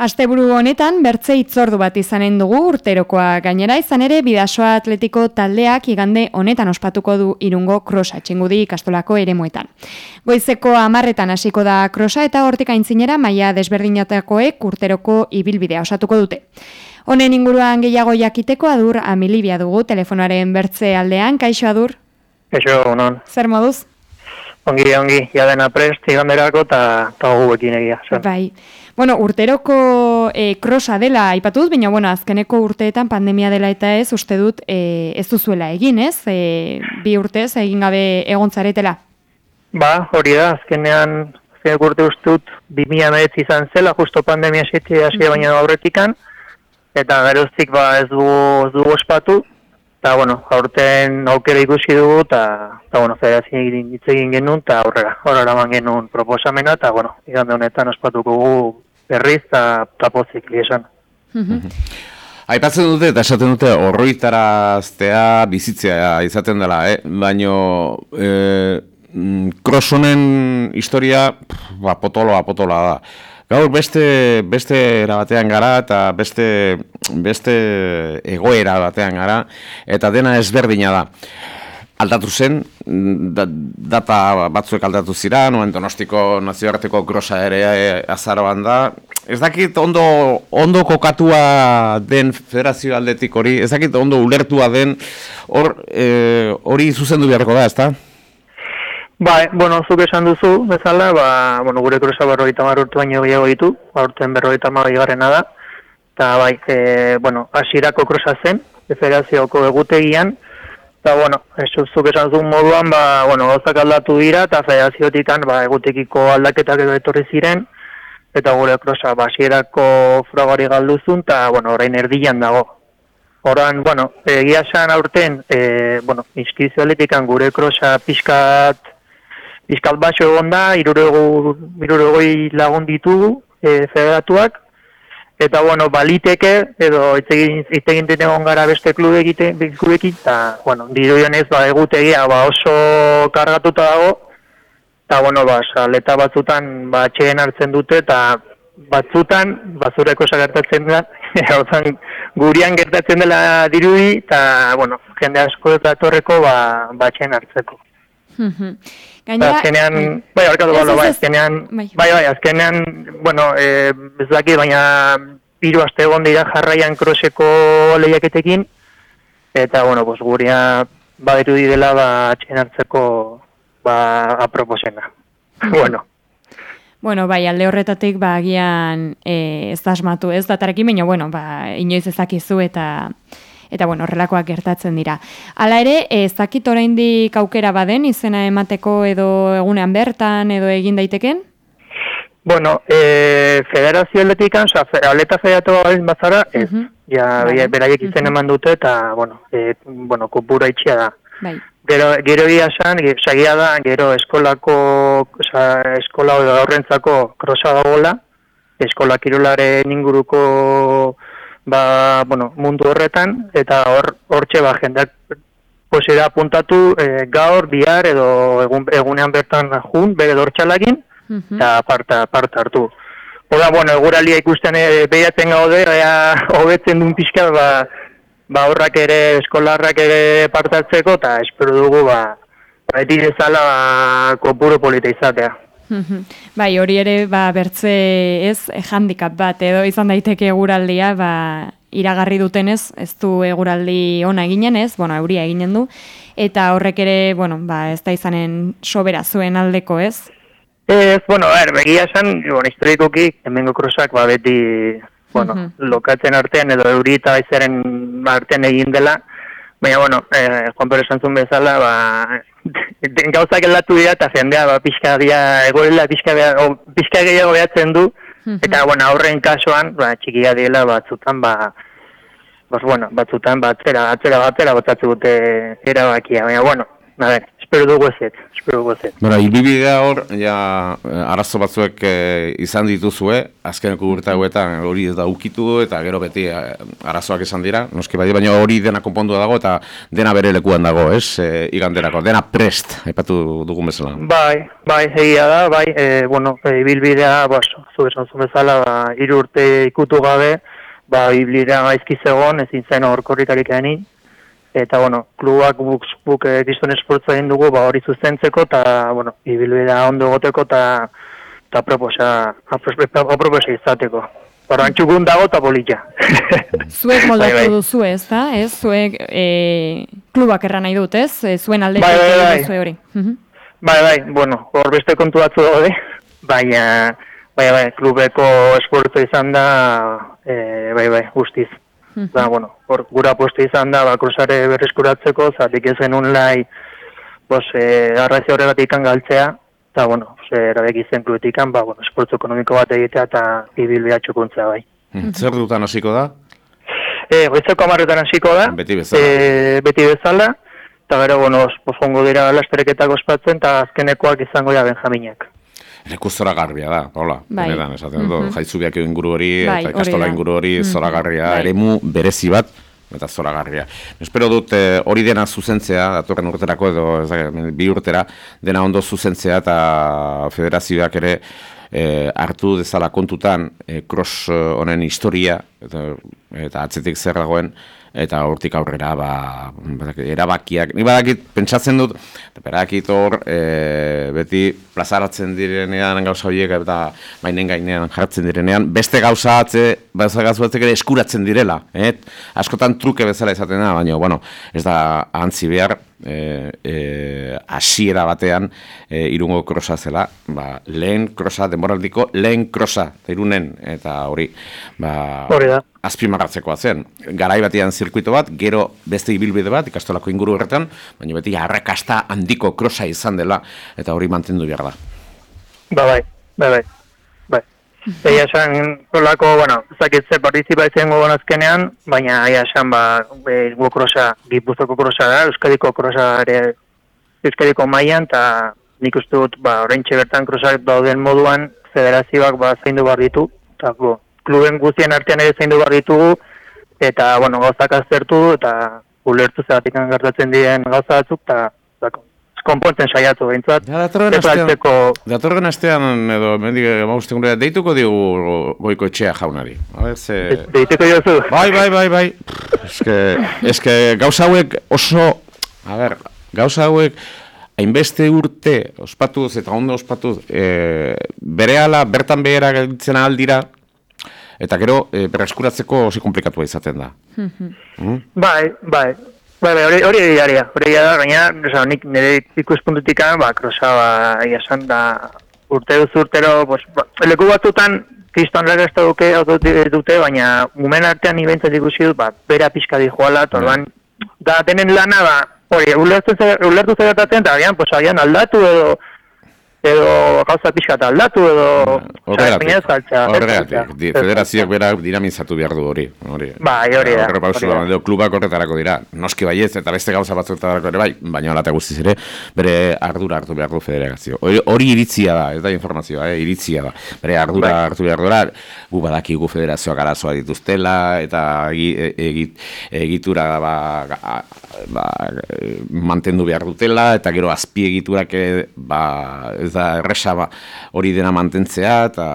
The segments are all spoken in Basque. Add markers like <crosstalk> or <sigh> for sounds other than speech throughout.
Asteburu honetan bertze itzordu bat izanen dugu urterokoa gainera izan ere bidasoa atletiko taldeak igande honetan ospatuko du irungo krosa txingudi ikastolako ere muetan. Goizeko amarretan hasiko da krosa eta hortik aintzinera maia desberdinatakoek urteroko ibilbidea osatuko dute. Honen inguruan gehiago jakiteko adur amilibia dugu telefonoaren bertze aldean, kaixo adur? Kaixo, unon. Zer moduz? Ongi, ongi, ja dena prest, iganderako eta guekin egia. Bai. Bueno, urteroko e, krosa dela aipatuz, baina bueno, azkeneko urteetan pandemia dela eta ez, uste dut e, ez duzuela egin, ez? E, bi urtez egin gabe egontzaretela. Ba, hori da, azkenean azkenek urte uste dut, bi izan zela, justo pandemia ziti hasi mm baina aurretikan, eta geroztik ba, ez dugu, ez dugu espatu, eta bueno, aurten aukera ikusi dugu, eta, eta bueno, federazio hitz egin genuen, eta aurrera, aurrera man genuen proposamena, eta bueno, igande honetan ospatuko gu berriz eta tapozik liesan. Aipatzen dute eta esaten dute horroitaraztea bizitzea izaten dela, eh? baino e, krosonen historia ba, potoloa, potoloa da. Gaur beste, beste era batean gara eta beste, beste egoera batean gara eta dena ezberdina da aldatu zen, data batzuek aldatu zira, nuen donostiko nazioarteko grosa ere e, azaroan da. Ez dakit ondo, ondo kokatua den federazio aldetik hori, ez dakit ondo ulertua den e, hori zuzendu beharko da, ezta? Ba, bueno, zuk esan duzu, bezala, ba, bueno, gure krosa berroita marurtu baino gehiago ditu, aurten berroita marroita garrena da, eta bai, e, bueno, asirako krosa zen, federazioko egutegian, Eta, bueno, zuk esan zuen moduan, ba, bueno, gozak aldatu dira, eta federaziotikan, ba, egutekiko aldaketak edo etorri ziren, eta gure krosa, basierako fragari galduzun, eta, bueno, orain erdian dago. Horan, bueno, egia esan aurten, e, bueno, izkizio gure krosa pixkat, pixkat baso egon da, irurego lagun ditugu e, federatuak, Eta, bueno, baliteke, edo itegin dene gara beste klube egiten, klubekin, eta, bueno, diru jonez, ba, egutegia, ba, oso kargatuta dago, eta, bueno, ba, saleta batzutan, ba, txeen hartzen dute, eta batzutan, bazureko sagertatzen da, <laughs> hau gurian gertatzen dela dirudi, eta, bueno, jende asko eta torreko, ba, ba txeen hartzeko. Gainera, azkenean, bai, arkatu balo, bai, azkenean, bai, bai, bai, azkenean, bueno, eh, ez daki, baina hiru aste egon dira jarraian kroseko lehiaketekin, eta, bueno, pues, guria badetu dela, ba, atxen hartzeko, ba, aproposena. bueno. Bueno, bai, alde horretatik, ba, agian, eh, ez da asmatu, ez datarekin, baina, bueno, ba, inoiz ezakizu eta... Eta bueno, horrelakoak gertatzen dira. Hala ere, ez dakit oraindik aukera baden izena emateko edo egunean bertan edo egin daiteken? Bueno, e, federazio atletikan, oza, aleta federatu gain bazara, ez, uh -huh. ja, vale. beraiek izen eman dute, eta, bueno, e, bueno, kupura itxia da. Bai. Gero, gero ia esan, sagia da, gero eskolako, oza, eskola horrentzako krosa dagoela, eskola kirolaren inguruko ba, bueno, mundu horretan, eta hor hortxe ba, jendeak posera apuntatu e, gaur, bihar edo egun, egunean bertan jun, bere dortxalagin, eta aparta, aparta hartu. Oda, bueno, eguralia ikusten e, behiatzen gaude, ea hobetzen duen pixka, ba, ba horrak ere, eskolarrak ere partatzeko, eta espero dugu, ba, ba eti dezala, ba, kopuro polita izatea. <laughs> Bai, hori ere ba, bertze ez handikap bat edo izan daiteke eguraldia ba, iragarri dutenez, ez du eguraldi ona eginen ez, bueno, euria eginen du, eta horrek ere, bueno, ba, ez da izanen sobera zuen aldeko ez? Ez, bueno, er, begia esan, bueno, historikoki, hemengo krosak, ba, beti, bueno, lokatzen artean edo euri eta baizaren artean egin dela, baina, bueno, eh, Juan Pérez Sanzun bezala, ba, <laughs> gauzak eldatu dira eta jendea ba, pixka dira egorela pixka, pixka gehiago behatzen du. Eta bueno, aurren kasuan ba, txikia dela batzutan ba, bas, bueno, batzutan batzera, atzera batzera botatzen dute erabakia. Baina bueno, a ver, espero dugu ezet, espero dugu ezet. Bara, ilbibidea hor, ja, arazo batzuek eh, izan dituzue, azkeneko urte hauetan hori ez da ukitu eta gero beti eh, arazoak izan dira, noski bai, baina hori dena konpondu dago eta dena bere lekuan dago, ez, e, iganderako, dena prest, aipatu dugun bezala. Bai, bai, egia da, bai, e, bueno, e, ibilbidea, ba, zu esan zuen bezala, ba, hiru urte ikutu gabe, ba, ibilbidea gaizki zegoen, ezin zen hor korrikarik egin, eta bueno, klubak buk, buk e, gizton esportza egin dugu, ba, hori zuzentzeko, eta, bueno, ibilbidea ondo egoteko, eta eta proposa, aproposa izateko. Horan txukun dago eta bolitza. <laughs> Zuek moldatu Bai, bai. duzu ez, da? Ez, zuek e, klubak erran nahi dut, ez? E, Zuen aldetik Bai, bai, bai. duzue hori. Mhm. Bai, bai, bueno, hor beste kontu batzu daude, baina, bai, bai, klubeko esportza izan da, e, bai, bai, guztiz. Da, bueno, hor gura poste izan da, ba, kruzare berreskuratzeko, zatik ez genuen lai, bos, e, arrazio horregatik galtzea, eta, bueno, ze, erabek izen klubetik ba, bueno, esportzu ekonomiko bat egitea eta ibilbea txukuntzea, bai. Hmm, Zer dutan hasiko da? E, goitzeko amarretan hasiko da, Beti bezala. e, beti bezala, eta gero, bueno, posongo dira lastereketak ospatzen, eta azkenekoak izango da Benjaminak. Leku zoragarria da, hola, Bai. benetan, esaten dut, Mhm. jaitzubiak inguru hori, Bai, eta ikastola inguru hori, Mhm. zoragarria, Bai. eremu berezi bat, eta zoragarria. Espero dut eh, hori dena zuzentzea, datorren urterako edo ez bi urtera, dena ondo zuzentzea eta federazioak ere eh, hartu dezala kontutan eh, cross honen historia eta, eta atzetik zer dagoen eta hortik aurrera ba, erabakiak, ni badakit pentsatzen dut badakit hor e, beti plazaratzen direnean gauza horiek eta mainen gainean jartzen direnean beste gauza atze, gauza batzuk ere eskuratzen direla eh? askotan truke bezala izaten da, baina bueno, ez da antzi behar e, e, hasiera batean e, irungo krosa zela, ba, lehen krosa, denboraldiko lehen krosa, eta irunen, eta hori, ba, Hori da. azpimarratzekoa zen. Garai batean zirkuito bat, gero beste ibilbide bat, ikastolako inguru horretan, baina beti arrakasta handiko krosa izan dela, eta hori mantendu behar da. Ba, bai, bai, bai. bai. Egia esan, kolako, bueno, zakitze partizipa izan gogon azkenean, baina egia esan, ba, e, gu krosa, gipuzoko krosa da, euskadiko krosa ere, euskadiko mailan eta nik uste dut, ba, oraintxe bertan krosak dauden moduan, federazioak, ba, zaindu behar ditu, eta, bo, kluben guztien artean ere zaindu behar ditugu, eta, bueno, gauzak aztertu, eta ulertu zeratik gertatzen diren gauza batzuk, eta, konpontzen saiatu behintzat. Ja, datorren astean, galtzeko- datorren astean, edo, mendik, mausten gure, deituko digu goiko etxea jaunari. A ze... Deiteko jozu. Bai, bai, bai, bai. Eske, eske gauza hauek oso, a ber, gauza hauek hainbeste urte ospatuz eta ondo ospatuz, e, berehala bertan behera gelditzen aldira, eta gero e, berreskuratzeko oso komplikatua izaten da. Mm? Bai, bai. Bai, bai, hori hori egiaria, hori da, gaina, oza, nik nire ikuspuntutik ba, krosa, ba, egia esan, da, urte duz urtero, pues, ba, leku batzutan, kriston legezta duke, dute, baina, mumen artean ibentzat ikusi dut, ba, bera pixka di joala, eta orduan, da, denen lana, ba, hori, ulertu zer, ulertu zer eta agian, pues, agian aldatu edo, edo gauza pixka eta aldatu edo, osea, baina ez galtzea, ez Horregatik, federazioak bera dinamizatu behar du hori. hori. Bai, hori da, Horre pausu, da. klubak horretarako dira. Noski baiez eta beste gauza batzuetarako ere bai, baina hola eta guztiz ere, bere ardura hartu behar du federazio. Hori, iritzia da, ez da informazioa, eh? iritzia da. Bere ardura Bai. hartu behar dura, gu badakigu federazioak arazoa dituztela, eta e- egit, egitura ba, ba, e, mantendu behar dutela, eta gero azpiegiturak e, ba, ez da erresa ba, hori dena mantentzea, eta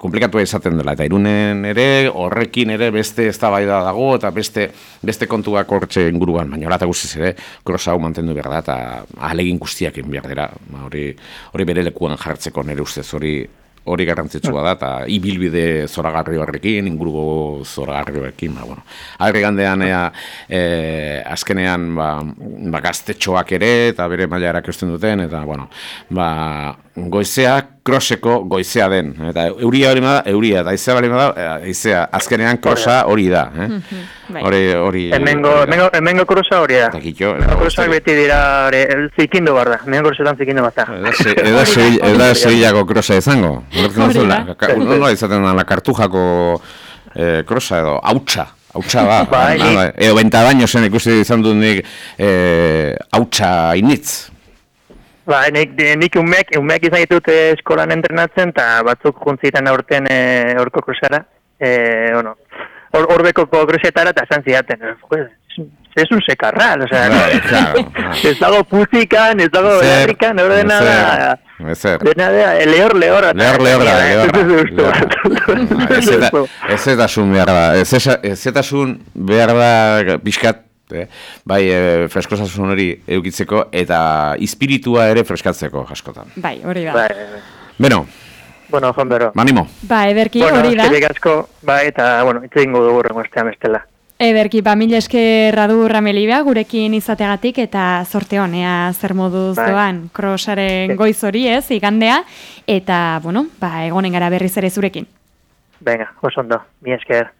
komplikatua izaten dela. Eta irunen ere, horrekin ere beste eztabaida dago, eta beste beste kontuak hortxe inguruan, baina hola eta guztiz ere, krosa hau mantendu behar da, eta ahalegin guztiak egin behar dira. Ba, hori, hori bere lekuan jartzeko nire ustez hori hori garrantzitsua da, eta ibilbide zoragarri horrekin, inguruko zoragarri horrekin, ba, bueno. Agri gandean, ea, e, azkenean, ba, ba, gaztetxoak ere, eta bere maila erakusten duten, eta, bueno, ba, goizea, kroseko goizea den. Eta euria hori da, euria, eta aizea bali da, aizea, azkenean krosa hori da. Eh? bai. Hori, hori... Hemengo, hemengo, hemengo krosa hori da. Eta kitxo, Hemengo krosak beti dira, hori, el zikindu bar da. Hemengo krosetan zikindu bat da. Eda Sevillako <laughs> krosa izango. Hori da. nola izaten da, la kartujako eh, krosa edo, hautsa. Hautsa da. Bai. Edo benta baino zen ikusi izan dut nik eh, hautsa initz. Ba, nik, nik umek, umek izan ditut eh, eskolan entrenatzen, eta batzuk juntziren aurten e, orko kruzara. E, bueno, or, orbeko kruzetara eta esan zidaten. Pues, es un secarral, o sea, Bai, claro, ez dago puzikan, ez dago Ezer, belarrikan, hor dena da, dena da, lehor, lehor. Lehor, lehor lehor. Ez ez. Ez eta- Ez etasun behar da, ez ez etasun behar da pixkat, eh, bai e, freskosasun hori eukitzeko eta ispiritua ere freskatzeko askotan. Bai, hori da. Bai, Beno, bueno, Juan Bero. manimo. Ba, ederki Bueno, hori da. asko, bai, eta, bueno, itse ingo dugu rengo estean bestela. Ederki, ba, mila eskerra du Ramelibea gurekin izategatik eta sorte honea zer moduz Bai. doan krosaren goiz hori ez, igandea, eta, bueno, ba, egonen gara berriz ere zurekin. Venga, oso ondo, mi esker.